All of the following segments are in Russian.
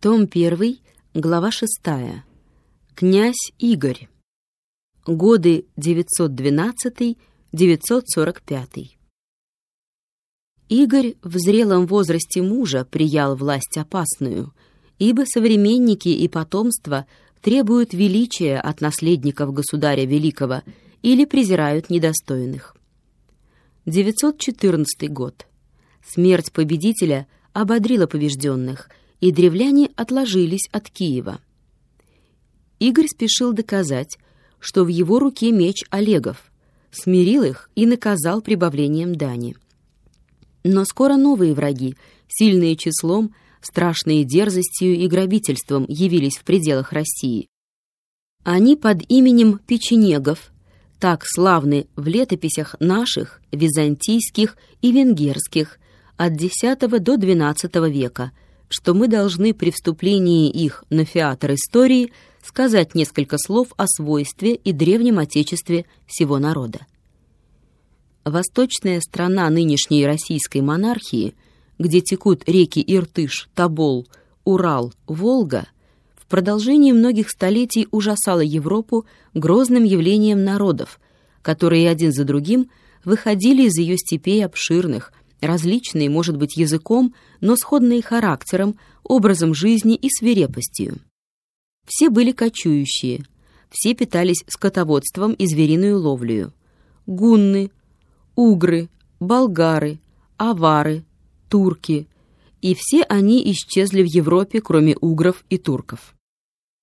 Том 1, глава 6. Князь Игорь. Годы 912-945. Игорь в зрелом возрасте мужа приял власть опасную, ибо современники и потомство требуют величия от наследников государя великого или презирают недостойных. 914 год. Смерть победителя ободрила побежденных, и древляне отложились от Киева. Игорь спешил доказать, что в его руке меч Олегов, смирил их и наказал прибавлением дани. Но скоро новые враги, сильные числом, страшные дерзостью и грабительством, явились в пределах России. Они под именем печенегов, так славны в летописях наших, византийских и венгерских, от X до XII века, что мы должны при вступлении их на фиатр истории сказать несколько слов о свойстве и древнем отечестве всего народа. Восточная страна нынешней российской монархии, где текут реки Иртыш, Тобол, Урал, Волга, в продолжении многих столетий ужасала Европу грозным явлением народов, которые один за другим выходили из ее степей обширных, различные, может быть, языком, но сходные характером, образом жизни и свирепостью. Все были кочующие, все питались скотоводством и звериную ловлею. Гунны, угры, болгары, авары, турки, и все они исчезли в Европе, кроме угров и турков.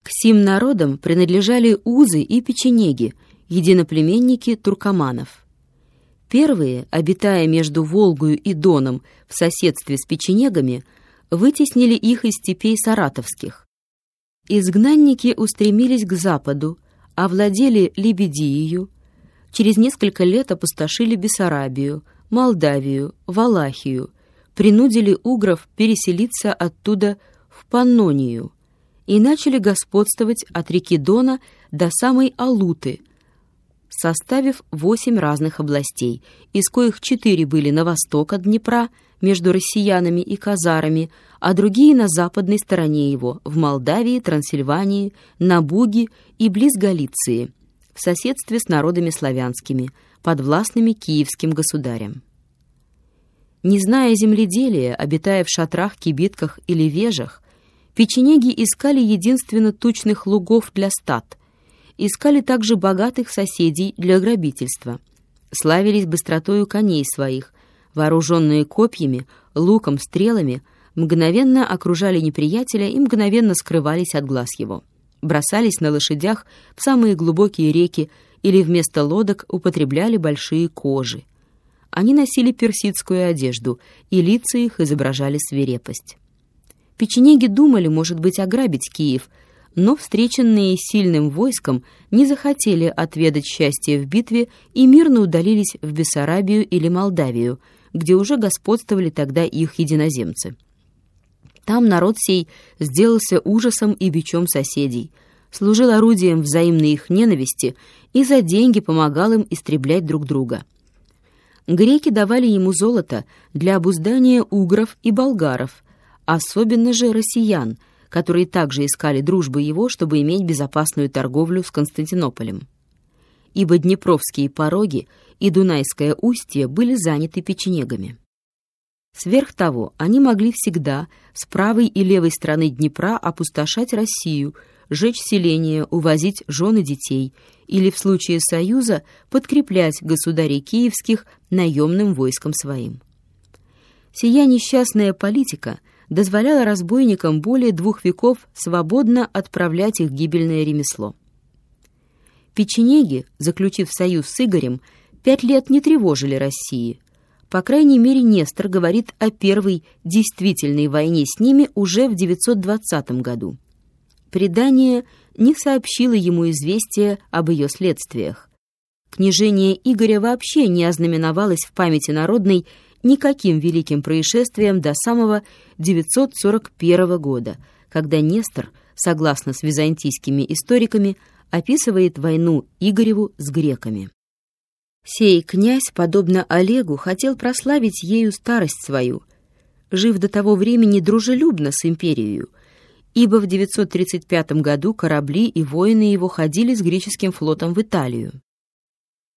К сим народам принадлежали узы и печенеги, единоплеменники туркоманов. Первые, обитая между Волгою и Доном в соседстве с печенегами, вытеснили их из степей саратовских. Изгнанники устремились к западу, овладели Лебедией, через несколько лет опустошили Бессарабию, Молдавию, Валахию, принудили угров переселиться оттуда в Паннонию и начали господствовать от реки Дона до самой Алуты, составив восемь разных областей, из коих четыре были на восток от Днепра, между россиянами и казарами, а другие на западной стороне его, в Молдавии, Трансильвании, на Буге и близ Галиции – в соседстве с народами славянскими, подвластными киевским государям. Не зная земледелия, обитая в шатрах, кибитках или вежах, печенеги искали единственно тучных лугов для стад, искали также богатых соседей для грабительства, славились быстротою коней своих, вооруженные копьями, луком, стрелами, мгновенно окружали неприятеля и мгновенно скрывались от глаз его бросались на лошадях в самые глубокие реки или вместо лодок употребляли большие кожи. Они носили персидскую одежду, и лица их изображали свирепость. Печенеги думали, может быть, ограбить Киев, но, встреченные сильным войском, не захотели отведать счастья в битве и мирно удалились в Бессарабию или Молдавию, где уже господствовали тогда их единоземцы. Там народ сей сделался ужасом и бичом соседей, служил орудием взаимной их ненависти и за деньги помогал им истреблять друг друга. Греки давали ему золото для обуздания угров и болгаров, особенно же россиян, которые также искали дружбы его, чтобы иметь безопасную торговлю с Константинополем. Ибо Днепровские пороги и Дунайское устье были заняты печенегами. Сверх того, они могли всегда с правой и левой стороны Днепра опустошать Россию, жечь селения, увозить жены детей или, в случае союза, подкреплять государей киевских наемным войском своим. Сия несчастная политика дозволяла разбойникам более двух веков свободно отправлять их гибельное ремесло. Печенеги, заключив союз с Игорем, пять лет не тревожили России – по крайней мере, Нестор говорит о первой действительной войне с ними уже в 920 году. Предание не сообщило ему известия об ее следствиях. Княжение Игоря вообще не ознаменовалось в памяти народной никаким великим происшествием до самого 941 года, когда Нестор, согласно с византийскими историками, описывает войну Игореву с греками. Сей князь, подобно Олегу, хотел прославить ею старость свою, жив до того времени дружелюбно с империей, ибо в 935 году корабли и воины его ходили с греческим флотом в Италию.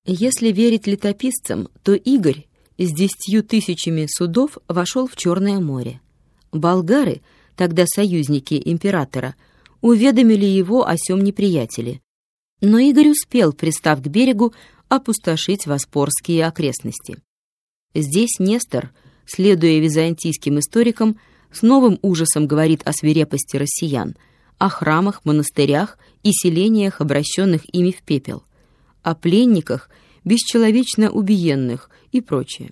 Если верить летописцам, то Игорь с десятью тысячами судов вошел в Черное море. Болгары, тогда союзники императора, уведомили его о сём неприятеле. Но Игорь успел, пристав к берегу, опустошить Воспорские окрестности. Здесь Нестор, следуя византийским историкам, с новым ужасом говорит о свирепости россиян, о храмах, монастырях и селениях, обращенных ими в пепел, о пленниках, бесчеловечно убиенных и прочее.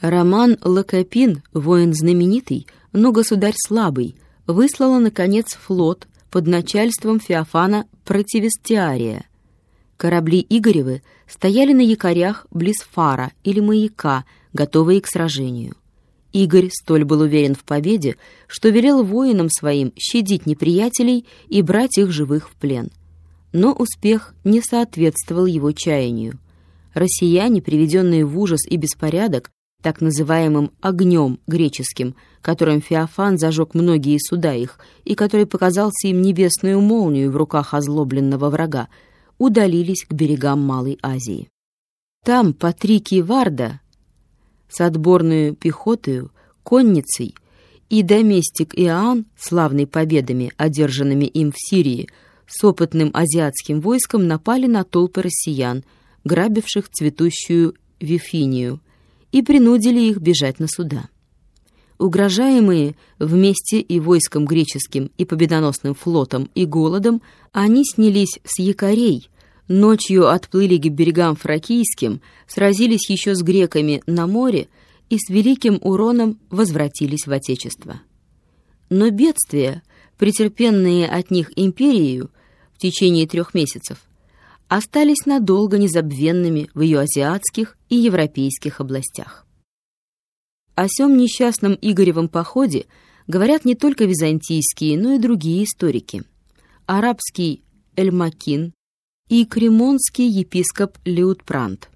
Роман Лакопин, воин знаменитый, но государь слабый, выслала, наконец, флот под начальством Феофана Противестиария. Корабли Игоревы стояли на якорях близ фара или маяка, готовые к сражению. Игорь столь был уверен в победе, что велел воинам своим щадить неприятелей и брать их живых в плен. Но успех не соответствовал его чаянию. Россияне, приведенные в ужас и беспорядок, так называемым «огнем» греческим, которым Феофан зажег многие суда их и который показался им небесную молнию в руках озлобленного врага, удалились к берегам Малой Азии. Там Патрикий Варда с отборную пехотою, конницей и доместик Иоанн, славный победами, одержанными им в Сирии, с опытным азиатским войском напали на толпы россиян, грабивших цветущую Вифинию, и принудили их бежать на суда. Угрожаемые вместе и войском греческим, и победоносным флотом, и голодом, они снялись с якорей, ночью отплыли к берегам фракийским, сразились еще с греками на море и с великим уроном возвратились в Отечество. Но бедствия, претерпенные от них империей в течение трех месяцев, остались надолго незабвенными в ее азиатских и европейских областях. О сём несчастном Игоревом походе говорят не только византийские, но и другие историки. Арабский Эльмакин и кремонский епископ Леутпрант.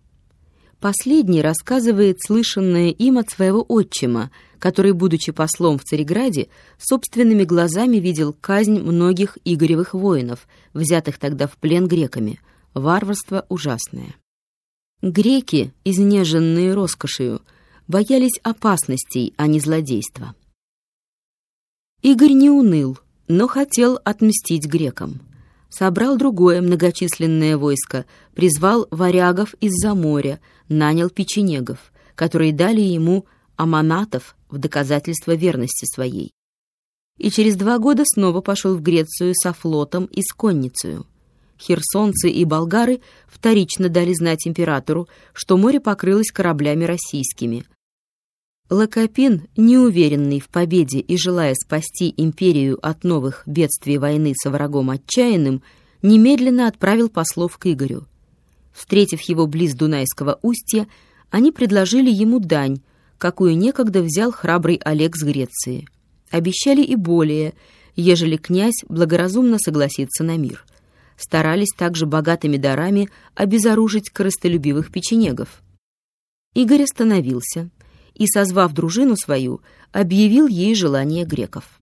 Последний рассказывает слышанное им от своего отчима, который, будучи послом в Цареграде, собственными глазами видел казнь многих Игоревых воинов, взятых тогда в плен греками. Варварство ужасное. Греки, изнеженные роскошью, боялись опасностей, а не злодейства. Игорь не уныл, но хотел отмстить грекам. Собрал другое многочисленное войско, призвал варягов из-за моря, нанял печенегов, которые дали ему аманатов в доказательство верности своей. И через два года снова пошел в Грецию со флотом и с конницей. Херсонцы и болгары вторично дали знать императору, что море покрылось кораблями российскими, Лакопин, неуверенный в победе и желая спасти империю от новых бедствий войны со врагом отчаянным, немедленно отправил послов к Игорю. Встретив его близ Дунайского устья, они предложили ему дань, какую некогда взял храбрый Олег с Греции. Обещали и более, ежели князь благоразумно согласится на мир. Старались также богатыми дарами обезоружить корыстолюбивых печенегов. Игорь остановился — и, созвав дружину свою, объявил ей желание греков.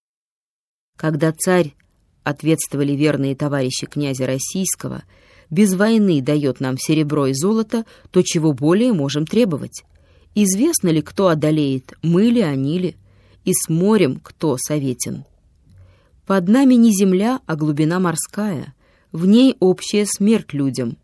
Когда царь, ответствовали верные товарищи князя Российского, без войны дает нам серебро и золото, то чего более можем требовать? Известно ли, кто одолеет, мы ли, они ли, и с морем кто советен? Под нами не земля, а глубина морская, в ней общая смерть людям.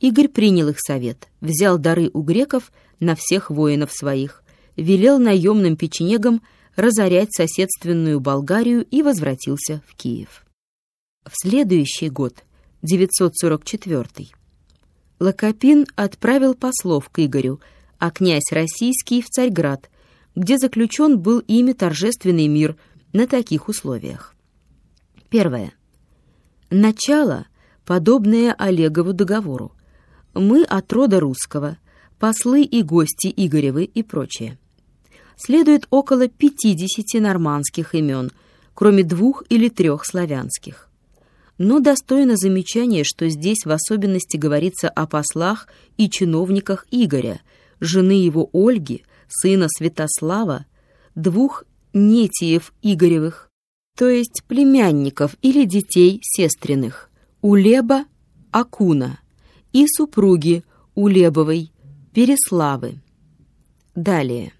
Игорь принял их совет, взял дары у греков на всех воинов своих, велел наемным печенегам разорять соседственную Болгарию и возвратился в Киев. В следующий год, 944 Лакопин отправил послов к Игорю, а князь Российский в Царьград, где заключен был ими торжественный мир на таких условиях. Первое. Начало, подобное Олегову договору. Мы от рода русского – послы и гости Игоревы и прочее. Следует около 50 нормандских имен, кроме двух или трех славянских. Но достойно замечания, что здесь в особенности говорится о послах и чиновниках Игоря, жены его Ольги, сына Святослава, двух нетиев Игоревых, то есть племянников или детей сестренных, Улеба Акуна и супруги Улебовой Переславы. Далее.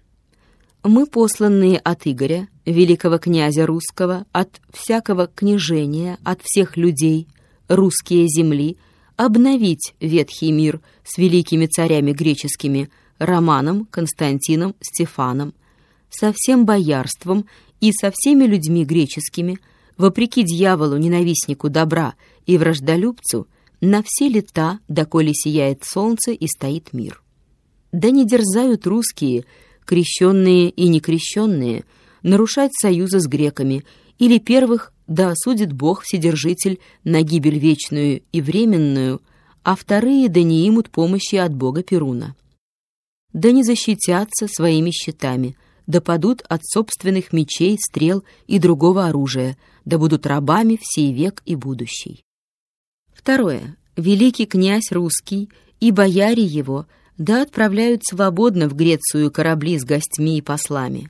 Мы, посланные от Игоря, великого князя русского, от всякого княжения, от всех людей, русские земли, обновить ветхий мир с великими царями греческими Романом, Константином, Стефаном, со всем боярством и со всеми людьми греческими, вопреки дьяволу, ненавистнику добра и враждолюбцу, на все лета, доколе сияет солнце и стоит мир. Да не дерзают русские, крещенные и некрещенные, нарушать союза с греками, или первых да осудит Бог Вседержитель на гибель вечную и временную, а вторые да не имут помощи от Бога Перуна. Да не защитятся своими щитами – да падут от собственных мечей, стрел и другого оружия, да будут рабами в сей век и будущий. Второе. Великий князь русский и бояре его да отправляют свободно в Грецию корабли с гостьми и послами.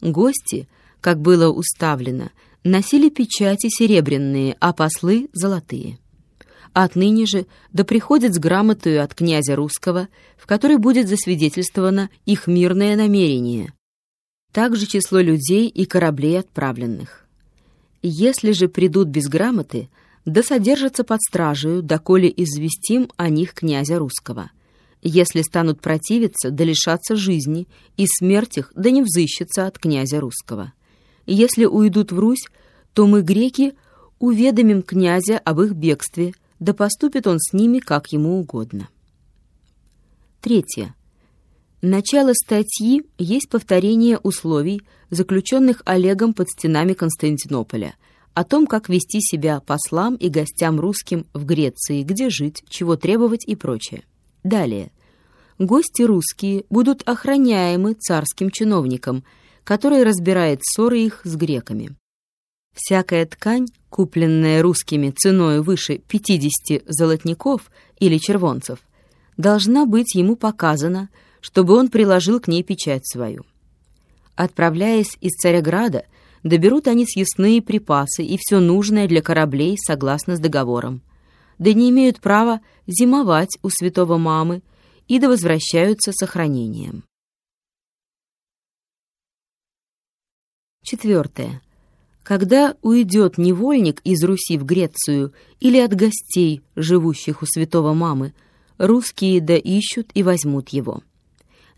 Гости, как было уставлено, носили печати серебряные, а послы — золотые. Отныне же да приходят с грамотою от князя русского, в которой будет засвидетельствовано их мирное намерение, также число людей и кораблей отправленных. Если же придут без грамоты, да содержатся под стражею, доколе известим о них князя русского. Если станут противиться, да лишаться жизни, и смерть их да не взыщется от князя русского. Если уйдут в Русь, то мы, греки, уведомим князя об их бегстве, да поступит он с ними, как ему угодно. Третье. Начало статьи есть повторение условий, заключенных Олегом под стенами Константинополя, о том, как вести себя послам и гостям русским в Греции, где жить, чего требовать и прочее. Далее. Гости русские будут охраняемы царским чиновником, который разбирает ссоры их с греками. Всякая ткань, купленная русскими ценой выше 50 золотников или червонцев, должна быть ему показана – чтобы он приложил к ней печать свою. Отправляясь из Цареграда, доберут они съестные припасы и все нужное для кораблей согласно с договором. Да не имеют права зимовать у святого мамы и да возвращаются с охранением. Четвертое. Когда уйдет невольник из Руси в Грецию или от гостей, живущих у святого мамы, русские да ищут и возьмут его.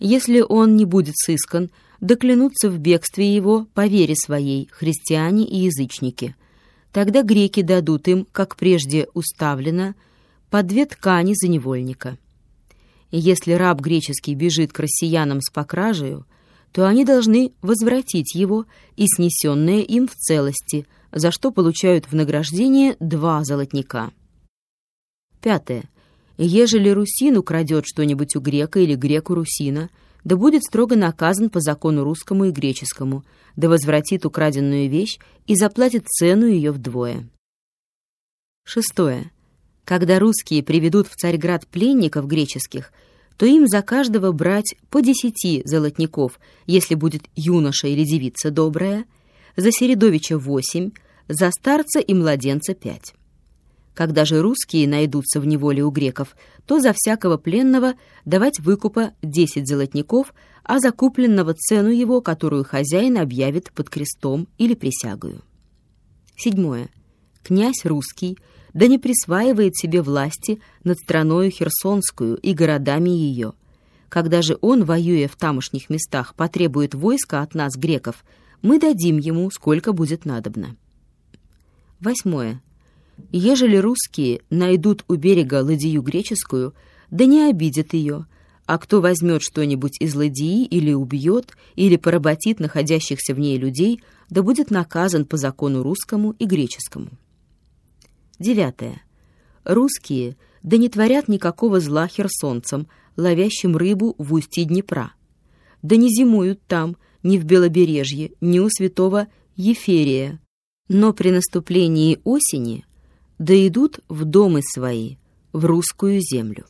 Если он не будет сыскан, да клянутся в бегстве его по вере своей христиане и язычники. Тогда греки дадут им, как прежде уставлено, по две ткани за невольника. Если раб греческий бежит к россиянам с покражею, то они должны возвратить его и снесенное им в целости, за что получают в награждение два золотника. Пятое. Ежели русин украдет что-нибудь у грека или греку русина, да будет строго наказан по закону русскому и греческому, да возвратит украденную вещь и заплатит цену ее вдвое. Шестое. Когда русские приведут в Царьград пленников греческих, то им за каждого брать по десяти золотников, если будет юноша или девица добрая, за Середовича восемь, за старца и младенца пять. Когда же русские найдутся в неволе у греков, то за всякого пленного давать выкупа десять золотников, а за купленного цену его, которую хозяин объявит под крестом или присягою. Седьмое. Князь русский да не присваивает себе власти над страною Херсонскую и городами ее. Когда же он, воюя в тамошних местах, потребует войска от нас, греков, мы дадим ему, сколько будет надобно. Восьмое. Ежели русские найдут у берега ладью греческую, да не обидят ее, а кто возьмет что-нибудь из ладьи или убьет, или поработит находящихся в ней людей, да будет наказан по закону русскому и греческому. Девятое. Русские да не творят никакого зла херсонцам, ловящим рыбу в устье Днепра. Да не зимуют там, ни в Белобережье, ни у святого Еферия. Но при наступлении осени да идут в домы свои, в русскую землю.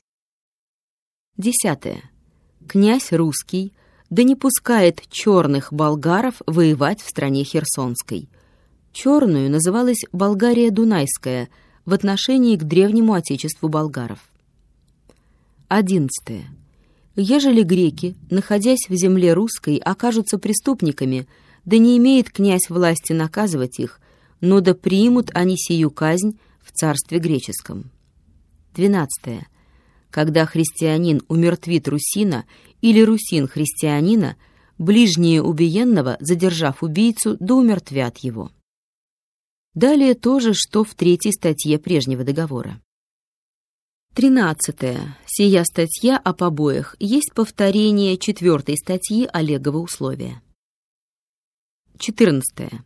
Десятое. Князь русский да не пускает черных болгаров воевать в стране Херсонской. Черную называлась Болгария Дунайская в отношении к древнему отечеству болгаров. 11. Ежели греки, находясь в земле русской, окажутся преступниками, да не имеет князь власти наказывать их, но да примут они сию казнь в царстве греческом. 12. Когда христианин умертвит русина или русин христианина, ближние убиенного, задержав убийцу, да умертвят его. Далее то же, что в третьей статье прежнего договора. 13. Сия статья о побоях есть повторение четвертой статьи Олегова условия. 14.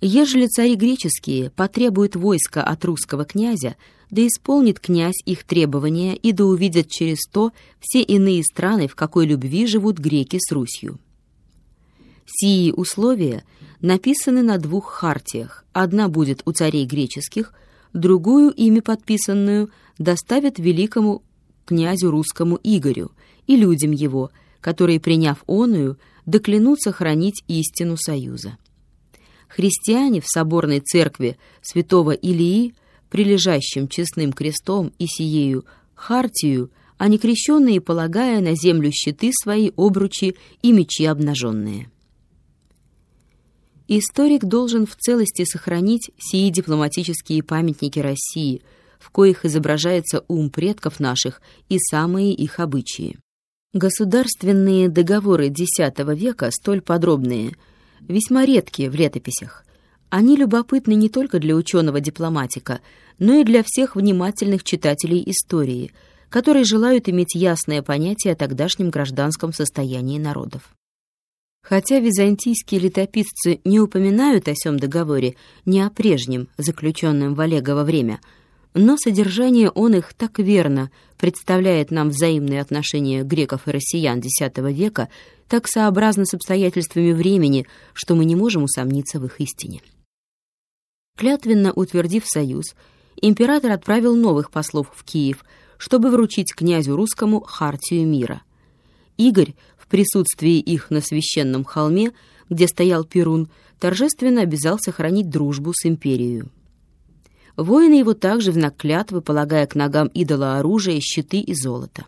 Ежели цари греческие потребуют войска от русского князя, да исполнит князь их требования, и да увидят через то все иные страны, в какой любви живут греки с Русью. Сии условия написаны на двух хартиях. Одна будет у царей греческих, другую, ими подписанную, доставят великому князю русскому Игорю и людям его, которые, приняв оную, доклянутся хранить истину союза христиане в соборной церкви святого Илии, прилежащим честным крестом и сиею хартию, а не крещенные, полагая на землю щиты свои, обручи и мечи обнаженные. Историк должен в целости сохранить сии дипломатические памятники России, в коих изображается ум предков наших и самые их обычаи. Государственные договоры X века, столь подробные – весьма редкие в летописях. Они любопытны не только для ученого-дипломатика, но и для всех внимательных читателей истории, которые желают иметь ясное понятие о тогдашнем гражданском состоянии народов. Хотя византийские летописцы не упоминают о сём договоре, не о прежнем, заключенном в Олегово время – но содержание он их так верно представляет нам взаимные отношения греков и россиян X века, так сообразно с обстоятельствами времени, что мы не можем усомниться в их истине. Клятвенно утвердив союз, император отправил новых послов в Киев, чтобы вручить князю русскому хартию мира. Игорь в присутствии их на священном холме, где стоял Перун, торжественно обязал сохранить дружбу с империей. Воины его также в знак клятвы, полагая к ногам идола оружие, щиты и золото.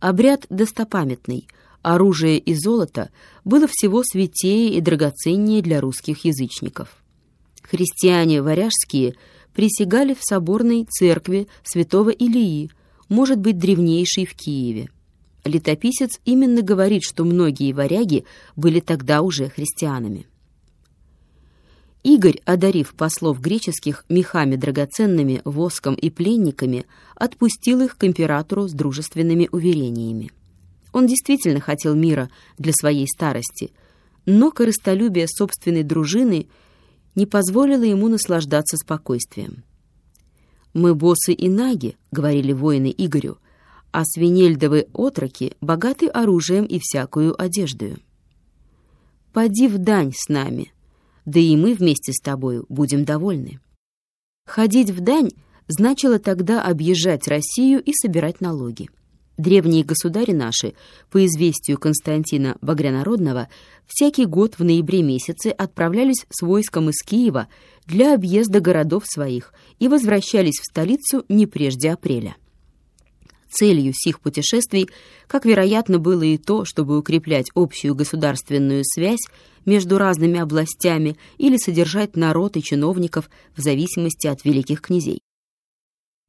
Обряд достопамятный. Оружие и золото было всего святее и драгоценнее для русских язычников. Христиане варяжские присягали в соборной церкви святого Илии, может быть, древнейшей в Киеве. Летописец именно говорит, что многие варяги были тогда уже христианами. Игорь, одарив послов греческих мехами драгоценными, воском и пленниками, отпустил их к императору с дружественными уверениями. Он действительно хотел мира для своей старости, но корыстолюбие собственной дружины не позволило ему наслаждаться спокойствием. «Мы боссы и наги», — говорили воины Игорю, «а свинельдовы отроки богаты оружием и всякую одеждою». «Поди в дань с нами», да и мы вместе с тобою будем довольны. Ходить в дань значило тогда объезжать Россию и собирать налоги. Древние государи наши, по известию Константина Багрянародного, всякий год в ноябре месяце отправлялись с войском из Киева для объезда городов своих и возвращались в столицу не прежде апреля. Целью сих путешествий, как вероятно было и то, чтобы укреплять общую государственную связь между разными областями или содержать народ и чиновников в зависимости от великих князей.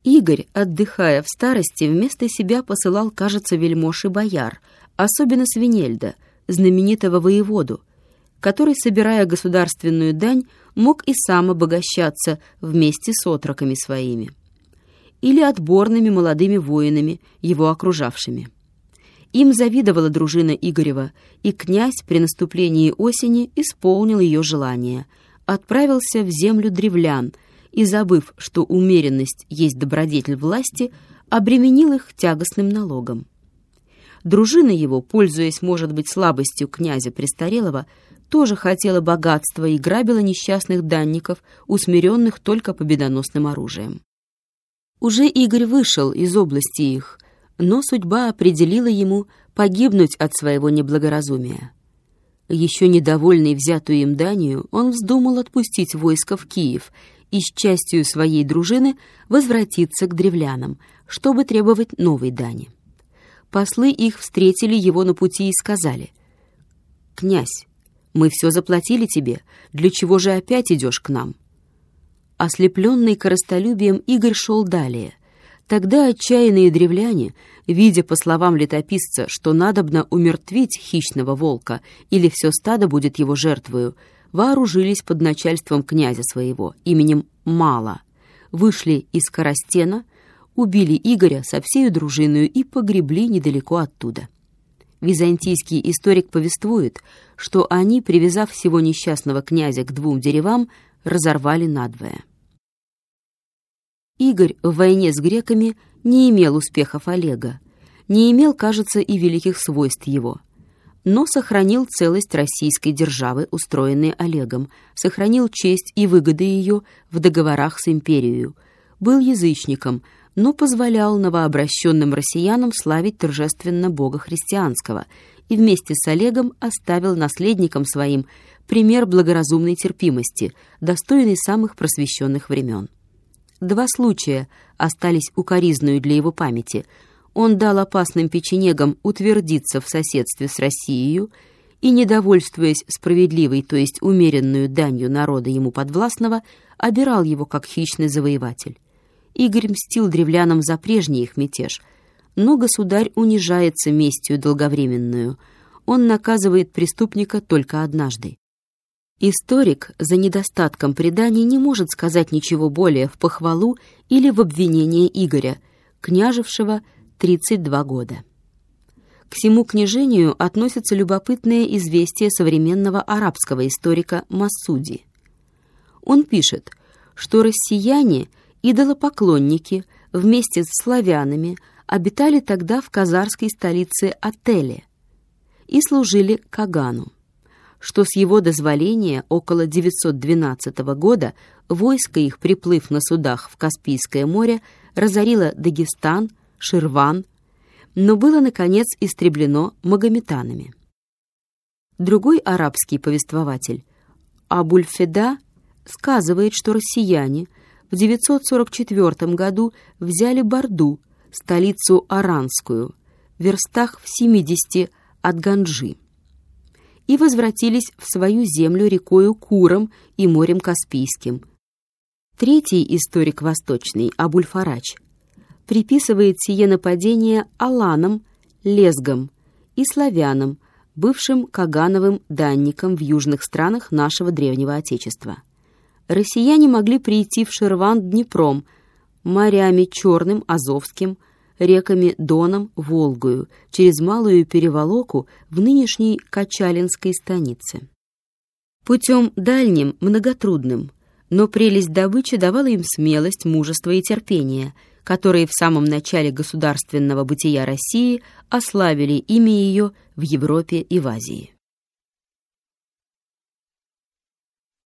Игорь, отдыхая в старости, вместо себя посылал, кажется, вельмож и бояр, особенно Свинельда, знаменитого воеводу, который, собирая государственную дань, мог и сам обогащаться вместе с отроками своими или отборными молодыми воинами, его окружавшими. Им завидовала дружина Игорева, и князь при наступлении осени исполнил ее желание, отправился в землю древлян и, забыв, что умеренность есть добродетель власти, обременил их тягостным налогом. Дружина его, пользуясь, может быть, слабостью князя Престарелого, тоже хотела богатства и грабила несчастных данников, усмиренных только победоносным оружием. Уже Игорь вышел из области их, но судьба определила ему погибнуть от своего неблагоразумия. Еще недовольный взятую им Данию, он вздумал отпустить войско в Киев и с частью своей дружины возвратиться к древлянам, чтобы требовать новой дани. Послы их встретили его на пути и сказали, «Князь, мы все заплатили тебе, для чего же опять идешь к нам?» Ослепленный коростолюбием, Игорь шел далее. Тогда отчаянные древляне, видя, по словам летописца, что надобно умертвить хищного волка или все стадо будет его жертвою, вооружились под начальством князя своего, именем Мала, вышли из Коростена, убили Игоря со всею дружиною и погребли недалеко оттуда. Византийский историк повествует, что они, привязав всего несчастного князя к двум деревам, разорвали надвое. Игорь в войне с греками не имел успехов Олега, не имел, кажется, и великих свойств его, но сохранил целость российской державы, устроенной Олегом, сохранил честь и выгоды ее в договорах с империей, был язычником, но позволял новообращенным россиянам славить торжественно Бога христианского и вместе с Олегом оставил наследникам своим пример благоразумной терпимости, достойный самых просвещенных времен. Два случая остались укоризную для его памяти. Он дал опасным печенегам утвердиться в соседстве с Россией и, недовольствуясь справедливой, то есть умеренную данью народа ему подвластного, обирал его как хищный завоеватель. Игорь мстил древлянам за прежний их мятеж, но государь унижается местью долговременную. Он наказывает преступника только однажды. Историк за недостатком преданий не может сказать ничего более в похвалу или в обвинение Игоря, княжевшего 32 года. К всему княжению относятся любопытные известия современного арабского историка Масуди. Он пишет, что россияне, идолопоклонники, вместе с славянами обитали тогда в казарской столице Ателе и служили Кагану что с его дозволения около 912 года войско их, приплыв на судах в Каспийское море, разорило Дагестан, Ширван, но было, наконец, истреблено магометанами. Другой арабский повествователь, Абульфеда, сказывает, что россияне в 944 году взяли Борду, столицу Аранскую, в верстах в 70 от Ганджи и возвратились в свою землю рекою Куром и морем Каспийским. Третий историк восточный, Абульфарач, приписывает сие нападение аланам, лезгам и славянам, бывшим кагановым данникам в южных странах нашего древнего Отечества. Россияне могли прийти в Шерван Днепром, морями Черным, Азовским, реками Доном, Волгою, через Малую Переволоку в нынешней Качалинской станице. Путем дальним, многотрудным, но прелесть добычи давала им смелость, мужество и терпение, которые в самом начале государственного бытия России ославили имя ее в Европе и в Азии.